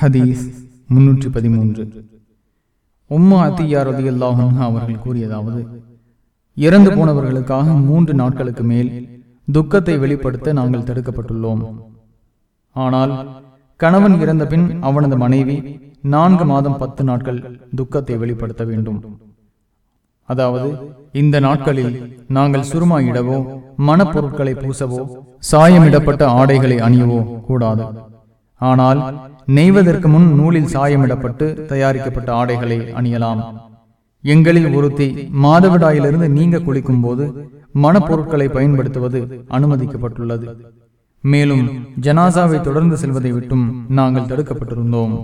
ஹதீஸ் முன்னூற்றி பதிமூன்று. உம்மா அத்தியார் ரதியல்லாஹும் அவர்கள் கூறியதாவது இறந்து போனவர்களுக்காக மூன்று நாட்களுக்கு மேல் துக்கத்தை வெளிப்படுத்த நாங்கள் தடுக்கப்பட்டுள்ளோம். ஆனால் கணவன் இறந்த பின் அவனது மனைவி நான்கு மாதம் பத்து நாட்கள் துக்கத்தை வெளிப்படுத்த வேண்டும். அதாவது இந்த நாட்களில் நாங்கள் சுருமாயிடவோ மனப்பொருட்களை பூசவோ சாயமிடப்பட்ட ஆடைகளை அணியவோ கூடாது. ஆனால் நெய்வதற்கு முன் நூலில் சாயமிடப்பட்டு தயாரிக்கப்பட்ட ஆடைகளை அணியலாம். எங்களில் ஒருத்தி மாதவிடாயிலிருந்து நீங்க குளிக்கும் போது மனப்பொருட்களை பயன்படுத்துவது அனுமதிக்கப்பட்டுள்ளது. மேலும் ஜனாசாவை தொடர்ந்து செல்வதை விட்டும் நாங்கள் தடுக்கப்பட்டிருந்தோம்.